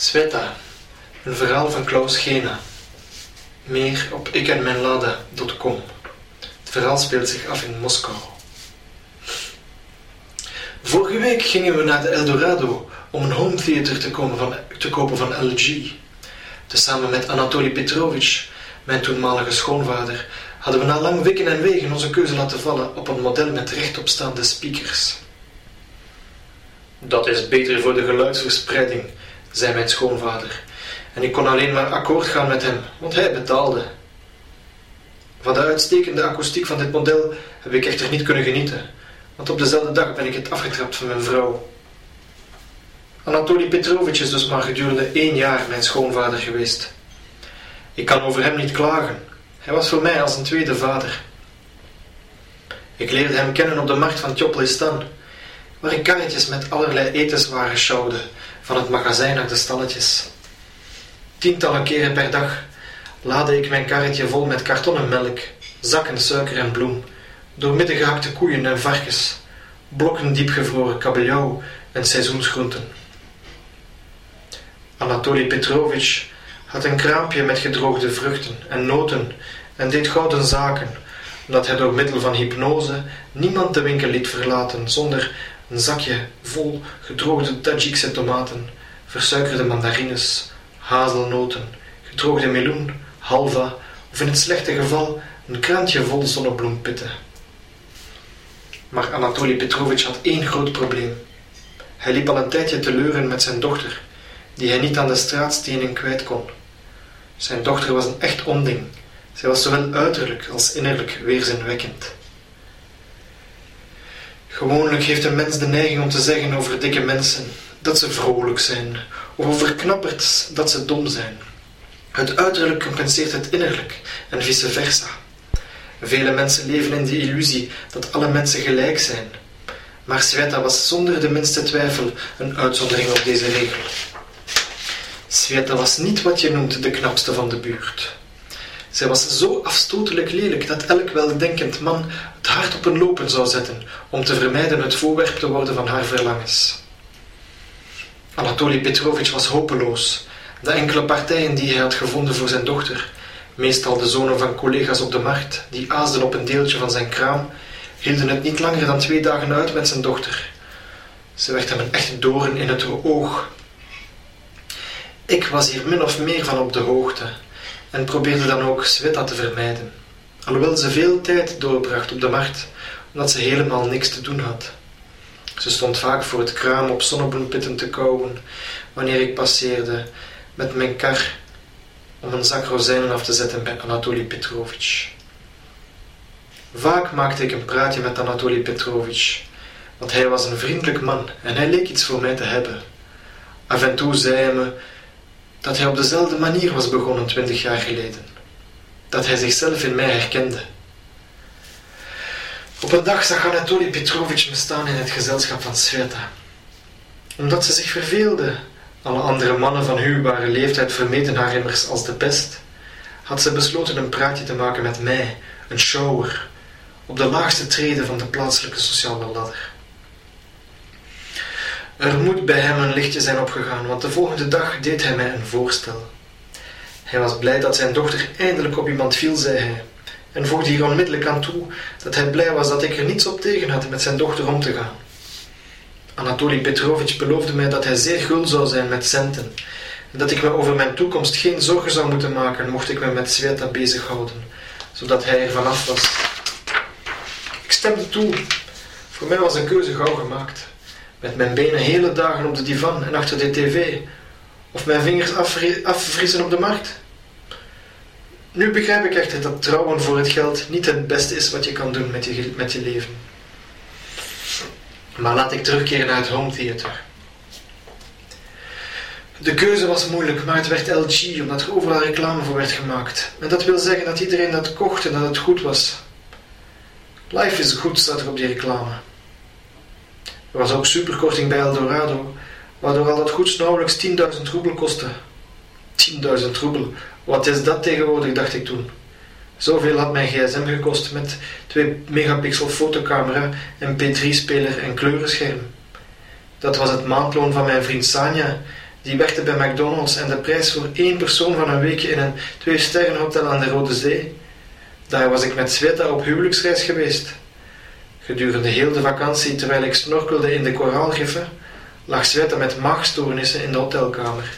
Sveta, een verhaal van Klaus Gena. Meer op ikenmijnlade.com. Het verhaal speelt zich af in Moskou. Vorige week gingen we naar de Eldorado om een home theater te, komen van, te kopen van LG. Tezamen met Anatoly Petrovich, mijn toenmalige schoonvader, hadden we na lang wikken en wegen onze keuze laten vallen op een model met rechtopstaande speakers. Dat is beter voor de geluidsverspreiding, zei mijn schoonvader. En ik kon alleen maar akkoord gaan met hem, want hij betaalde. Van de uitstekende akoestiek van dit model heb ik echter niet kunnen genieten, want op dezelfde dag ben ik het afgetrapt van mijn vrouw. Anatoly Petrovich is dus maar gedurende één jaar mijn schoonvader geweest. Ik kan over hem niet klagen. Hij was voor mij als een tweede vader. Ik leerde hem kennen op de markt van Tjoplistan, waar ik karretjes met allerlei etenswaren sjouwde, van het magazijn naar de stalletjes. Tientallen keren per dag laadde ik mijn karretje vol met kartonnen melk, zakken suiker en bloem, doormidden gehakte koeien en varkens, blokken diepgevroren kabeljauw en seizoensgroenten. Anatoly Petrovich had een kraampje met gedroogde vruchten en noten en deed gouden zaken, omdat hij door middel van hypnose niemand de winkel liet verlaten zonder een zakje vol gedroogde Tajikse tomaten, versuikerde mandarines, hazelnoten, gedroogde meloen, halva of in het slechte geval een krantje vol zonnebloempitten. Maar Anatoly Petrovich had één groot probleem. Hij liep al een tijdje te leuren met zijn dochter, die hij niet aan de straatstenen kwijt kon. Zijn dochter was een echt onding. Zij was zowel uiterlijk als innerlijk weerzinwekkend. Gewoonlijk heeft een mens de neiging om te zeggen over dikke mensen dat ze vrolijk zijn, of over knapperts dat ze dom zijn. Het uiterlijk compenseert het innerlijk en vice versa. Vele mensen leven in de illusie dat alle mensen gelijk zijn. Maar Sveta was zonder de minste twijfel een uitzondering op deze regel. Sveta was niet wat je noemt de knapste van de buurt. Zij was zo afstotelijk lelijk dat elk weldenkend man het hart op een lopen zou zetten om te vermijden het voorwerp te worden van haar verlangens. Anatoly Petrovich was hopeloos. De enkele partijen die hij had gevonden voor zijn dochter, meestal de zonen van collega's op de markt, die aasden op een deeltje van zijn kraam, hielden het niet langer dan twee dagen uit met zijn dochter. Ze werd hem een echte doorn in het oog. Ik was hier min of meer van op de hoogte en probeerde dan ook Sveta te vermijden, alhoewel ze veel tijd doorbracht op de markt, omdat ze helemaal niks te doen had. Ze stond vaak voor het kraam op zonnebloempitten te kauwen wanneer ik passeerde met mijn kar om een zak rozijnen af te zetten bij Anatoly Petrovich. Vaak maakte ik een praatje met Anatoly Petrovich, want hij was een vriendelijk man en hij leek iets voor mij te hebben. Af en toe zei hij me dat hij op dezelfde manier was begonnen twintig jaar geleden, dat hij zichzelf in mij herkende. Op een dag zag Anatoly Petrovich me staan in het gezelschap van Sveta. Omdat ze zich verveelde, alle andere mannen van huwbare leeftijd vermeten haar immers als de pest, had ze besloten een praatje te maken met mij, een shower, op de laagste trede van de plaatselijke sociale ladder. Er moet bij hem een lichtje zijn opgegaan, want de volgende dag deed hij mij een voorstel. Hij was blij dat zijn dochter eindelijk op iemand viel, zei hij, en voegde hier onmiddellijk aan toe dat hij blij was dat ik er niets op tegen had met zijn dochter om te gaan. Anatoly Petrovich beloofde mij dat hij zeer gul zou zijn met centen en dat ik me over mijn toekomst geen zorgen zou moeten maken mocht ik me met Sveta bezighouden, zodat hij er vanaf was. Ik stemde toe. Voor mij was een keuze gauw gemaakt. Met mijn benen hele dagen op de divan en achter de tv, of mijn vingers afvriezen op de markt. Nu begrijp ik echter dat trouwen voor het geld niet het beste is wat je kan doen met je, met je leven. Maar laat ik terugkeren naar het home theater. De keuze was moeilijk, maar het werd LG omdat er overal reclame voor werd gemaakt. En dat wil zeggen dat iedereen dat kocht en dat het goed was. Life is goed staat er op die reclame. Er was ook superkorting bij Eldorado, waardoor al dat goeds nauwelijks 10.000 roebel kostte. 10.000 roebel, wat is dat tegenwoordig, dacht ik toen. Zoveel had mijn gsm gekost met 2 megapixel fotocamera, MP3-speler en kleurenscherm. Dat was het maandloon van mijn vriend Sanja, die werkte bij McDonald's en de prijs voor één persoon van een weekje in een twee-sterrenhotel aan de Rode Zee. Daar was ik met Sveta op huwelijksreis geweest. Gedurende heel de vakantie, terwijl ik snorkelde in de koraalriffen, lag Sveta met maagstoornissen in de hotelkamer.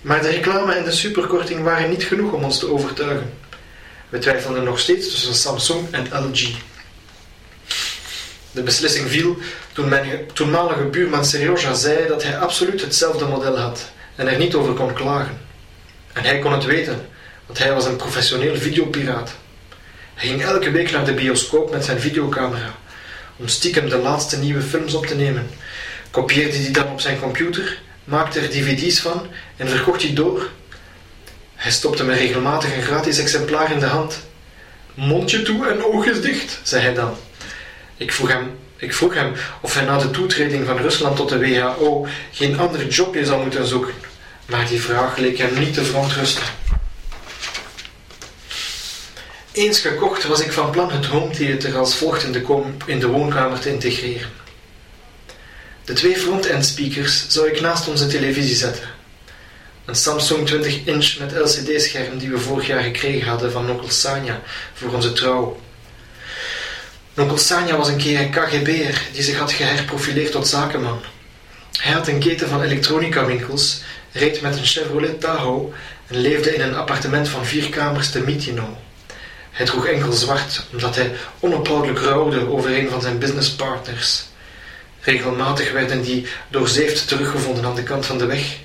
Maar de reclame en de superkorting waren niet genoeg om ons te overtuigen. We twijfelden nog steeds tussen Samsung en LG. De beslissing viel toen mijn toenmalige buurman Serioja zei dat hij absoluut hetzelfde model had en er niet over kon klagen. En hij kon het weten, want hij was een professioneel videopiraat. Hij ging elke week naar de bioscoop met zijn videocamera om stiekem de laatste nieuwe films op te nemen, kopieerde die dan op zijn computer, maakte er dvd's van en verkocht die door. Hij stopte me regelmatig een gratis exemplaar in de hand. Mondje toe en oogjes dicht, zei hij dan. Ik vroeg hem, ik vroeg hem of hij na de toetreding van Rusland tot de WHO geen ander jobje zou moeten zoeken, maar die vraag leek hem niet te verontrusten. Eens gekocht was ik van plan het home theater als volgt in de, in de woonkamer te integreren. De twee front-end speakers zou ik naast onze televisie zetten. Een Samsung 20 inch met LCD-scherm die we vorig jaar gekregen hadden van Onkel Sanya voor onze trouw. Onkel Sanya was een keer een KGB'er die zich had geherprofileerd tot zakenman. Hij had een keten van elektronica-winkels, reed met een Chevrolet Tahoe en leefde in een appartement van vier kamers te Mytino. Hij droeg enkel zwart, omdat hij onophoudelijk rouwde over een van zijn businesspartners. Regelmatig werden die doorzeefd teruggevonden aan de kant van de weg.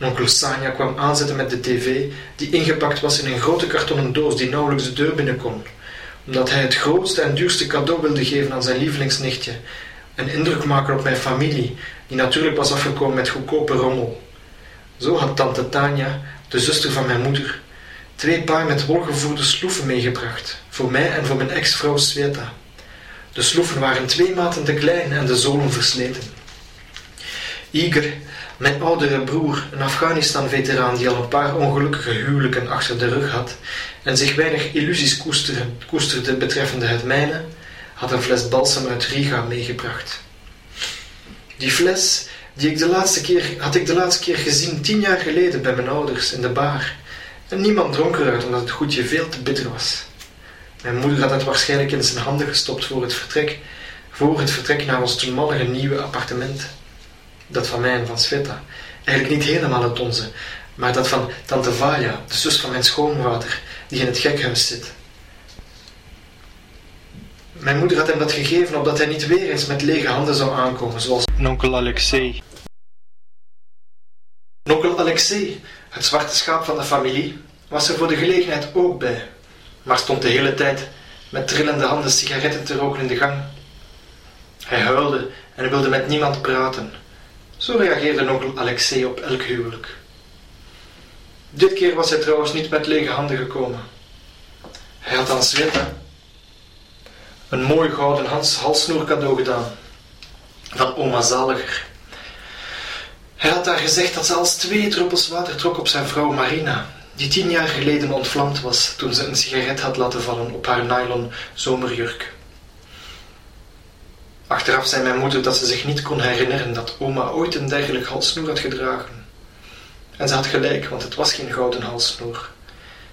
Onkel Sanya kwam aanzetten met de tv, die ingepakt was in een grote kartonnen doos die nauwelijks de deur binnen kon, omdat hij het grootste en duurste cadeau wilde geven aan zijn lievelingsnichtje, een indruk maken op mijn familie, die natuurlijk was afgekomen met goedkope rommel. Zo had tante Tanja, de zuster van mijn moeder, twee paar met wolgevoerde sloeven meegebracht, voor mij en voor mijn ex-vrouw Sveta. De sloeven waren twee maten te klein en de zolen versleten. Iger, mijn oudere broer, een Afghanistan-veteraan die al een paar ongelukkige huwelijken achter de rug had en zich weinig illusies koesterde, betreffende het mijne, had een fles balsem uit Riga meegebracht. Die fles die ik de laatste keer, had ik de laatste keer gezien tien jaar geleden bij mijn ouders in de bar en niemand dronk eruit omdat het goedje veel te bitter was. Mijn moeder had het waarschijnlijk in zijn handen gestopt voor het vertrek, voor het vertrek naar ons toenmalige nieuwe appartement. Dat van mij en van Sveta. Eigenlijk niet helemaal het onze, maar dat van tante Vaja, de zus van mijn schoonvader, die in het gekhuis zit. Mijn moeder had hem dat gegeven opdat hij niet weer eens met lege handen zou aankomen, zoals onkel Alexei. Onkel Alexei, het zwarte schaap van de familie, was er voor de gelegenheid ook bij, maar stond de hele tijd met trillende handen sigaretten te roken in de gang. Hij huilde en wilde met niemand praten. Zo reageerde onkel Alexei op elk huwelijk. Dit keer was hij trouwens niet met lege handen gekomen. Hij had aan Sveta een mooi gouden halssnoer cadeau gedaan van oma Zaliger. Hij had haar gezegd dat ze als twee druppels water trok op zijn vrouw Marina, die tien jaar geleden ontvlamd was toen ze een sigaret had laten vallen op haar nylon zomerjurk. Achteraf zei mijn moeder dat ze zich niet kon herinneren dat oma ooit een dergelijk halssnoer had gedragen. En ze had gelijk, want het was geen gouden halssnoer.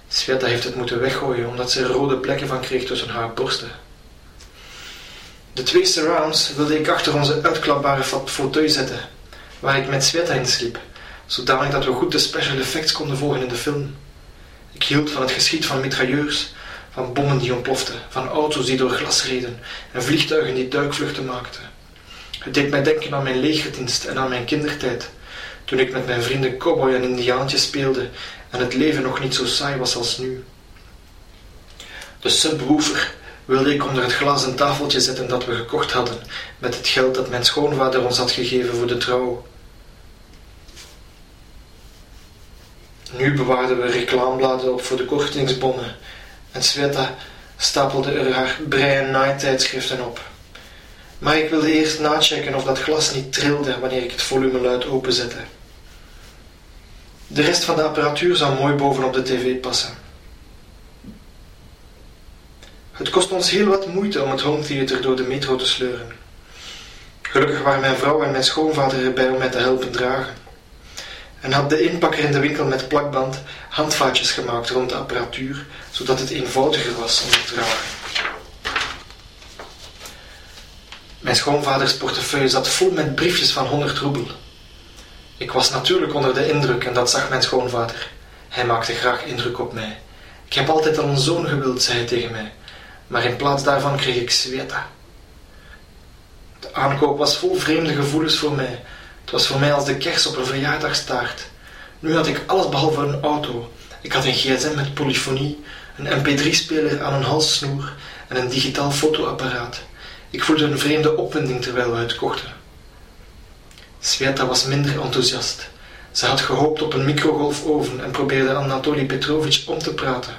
Sveta heeft het moeten weggooien omdat ze rode plekken van kreeg tussen haar borsten. De twee surrounds wilde ik achter onze uitklapbare fauteuil zetten, waar ik met Sveta in sliep, zodanig dat we goed de special effects konden volgen in de film. Ik hield van het geschiet van mitrailleurs, van bommen die ontploften, van auto's die door glas reden en vliegtuigen die duikvluchten maakten. Het deed mij denken aan mijn legerdienst en aan mijn kindertijd, toen ik met mijn vrienden cowboy en indiaantje speelde en het leven nog niet zo saai was als nu. De subwoofer wilde ik onder het glazen tafeltje zetten dat we gekocht hadden met het geld dat mijn schoonvader ons had gegeven voor de trouw. Nu bewaarden we reclamebladen op voor de kortingsbonnen en Sveta stapelde er haar brei- en naaitijdschriften op. Maar ik wilde eerst nachecken of dat glas niet trilde wanneer ik het volume luid openzette. De rest van de apparatuur zou mooi bovenop de tv passen. Het kost ons heel wat moeite om het home theater door de metro te sleuren. Gelukkig waren mijn vrouw en mijn schoonvader erbij om mij te helpen dragen. En had de inpakker in de winkel met plakband handvaatjes gemaakt rond de apparatuur, zodat het eenvoudiger was om te dragen. Mijn schoonvaders portefeuille zat vol met briefjes van 100 roebel. Ik was natuurlijk onder de indruk en dat zag mijn schoonvader. Hij maakte graag indruk op mij. Ik heb altijd al een zoon gewild, zei hij tegen mij, maar in plaats daarvan kreeg ik Sveta. De aankoop was vol vreemde gevoelens voor mij. Het was voor mij als de kers op een verjaardagstaart. Nu had ik alles behalve een auto. Ik had een gsm met polyfonie, een mp3-speler aan een halssnoer en een digitaal fotoapparaat. Ik voelde een vreemde opwinding terwijl we het kochten. Sveta was minder enthousiast. Ze had gehoopt op een microgolfoven en probeerde Anatoly Petrovich om te praten.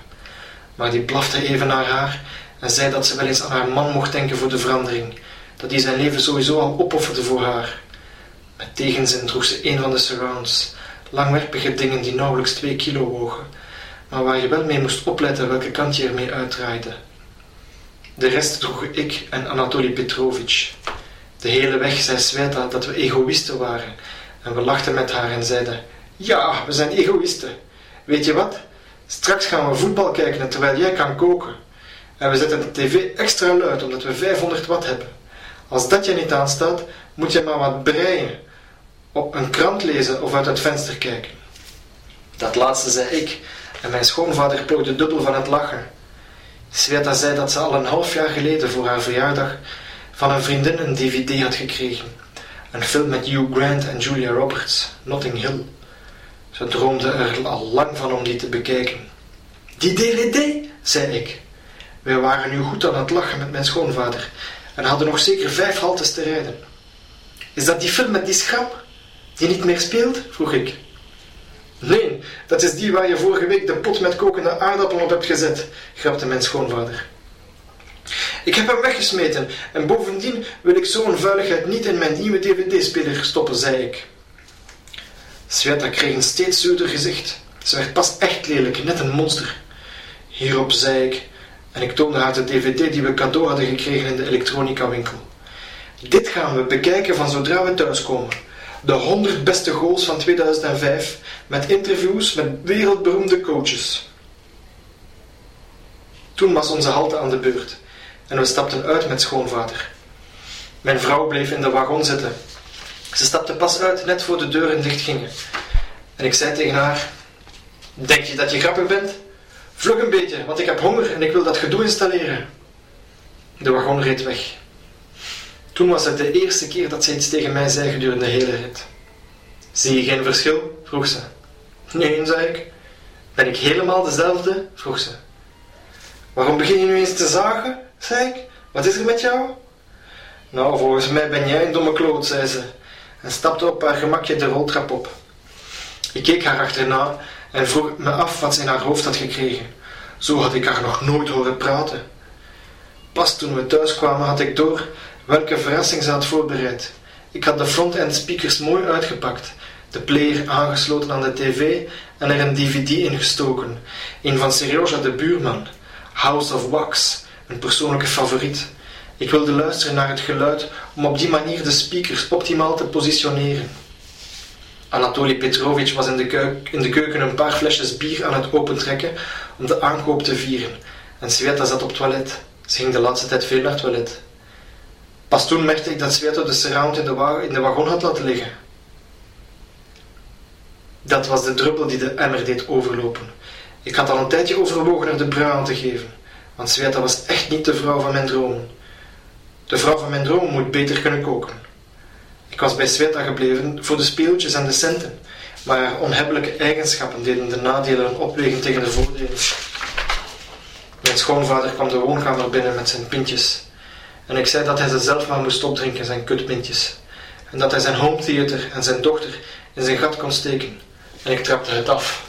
Maar die blafte even naar haar en zei dat ze wel eens aan haar man mocht denken voor de verandering, dat hij zijn leven sowieso al opofferde voor haar. Met tegenzin droeg ze een van de surrounds, langwerpige dingen die nauwelijks twee kilo wogen, maar waar je wel mee moest opletten welke kant je ermee uitdraaide. De rest droegen ik en Anatoly Petrovich. De hele weg zei Sveta dat we egoïsten waren en we lachten met haar en zeiden: Ja, we zijn egoïsten. Weet je wat? Straks gaan we voetbal kijken terwijl jij kan koken. En we zetten de tv extra luid omdat we 500 watt hebben. Als dat je niet aanstaat, moet je maar wat breien, op een krant lezen of uit het venster kijken. Dat laatste zei ik en mijn schoonvader plooide dubbel van het lachen. Sveta zei dat ze al een half jaar geleden voor haar verjaardag van een vriendin een dvd had gekregen. Een film met Hugh Grant en Julia Roberts, Notting Hill. Ze droomde er al lang van om die te bekijken. Die dvd, zei ik. Wij waren nu goed aan het lachen met mijn schoonvader en hadden nog zeker vijf haltes te rijden. Is dat die film met die schram? Die niet meer speelt? vroeg ik. Nee, dat is die waar je vorige week de pot met kokende aardappelen op hebt gezet, grapte mijn schoonvader. Ik heb hem weggesmeten en bovendien wil ik zo'n vuiligheid niet in mijn nieuwe dvd-speler stoppen, zei ik. Sveta kreeg een steeds zuurder gezicht. Ze werd pas echt lelijk, net een monster. Hierop zei ik, en ik toonde haar de dvd die we cadeau hadden gekregen in de elektronica-winkel. Dit gaan we bekijken van zodra we thuiskomen. De 100 beste goals van 2005 met interviews met wereldberoemde coaches. Toen was onze halte aan de beurt en we stapten uit met schoonvader. Mijn vrouw bleef in de wagon zitten. Ze stapte pas uit net voor de deuren dicht gingen. En ik zei tegen haar: Denk je dat je grappig bent? Vlug een beetje, want ik heb honger en ik wil dat gedoe installeren. De wagon reed weg. Toen was het de eerste keer dat ze iets tegen mij zei gedurende de hele rit. Zie je geen verschil? vroeg ze. Nee, zei ik. Ben ik helemaal dezelfde? vroeg ze. Waarom begin je nu eens te zagen? zei ik. Wat is er met jou? Nou, volgens mij ben jij een domme kloot, zei ze en stapte op haar gemakje de roltrap op. Ik keek haar achterna en vroeg me af wat ze in haar hoofd had gekregen. Zo had ik haar nog nooit horen praten. Pas toen we thuis kwamen had ik door welke verrassing ze had voorbereid. Ik had de front-end speakers mooi uitgepakt, de player aangesloten aan de tv en er een dvd in gestoken. Een van Serioja de Buurman, House of Wax, een persoonlijke favoriet. Ik wilde luisteren naar het geluid om op die manier de speakers optimaal te positioneren. Anatoly Petrovich was in de, in de keuken een paar flesjes bier aan het opentrekken om de aankoop te vieren. En Sveta zat op toilet. Ze ging de laatste tijd veel naar het toilet. Pas toen merkte ik dat Sveta de surround in de, in de wagon had laten liggen. Dat was de druppel die de emmer deed overlopen. Ik had al een tijdje overwogen er de brui aan te geven, want Sveta was echt niet de vrouw van mijn dromen. De vrouw van mijn dromen moet beter kunnen koken. Ik was bij Sveta gebleven voor de speeltjes en de centen, maar haar onhebbelijke eigenschappen deden de nadelen opwegen tegen de voordelen. Mijn schoonvader kwam de woonkamer binnen met zijn pintjes. En ik zei dat hij ze zelf maar moest opdrinken, zijn kutpintjes. En dat hij zijn home theater en zijn dochter in zijn gat kon steken. En ik trapte het af.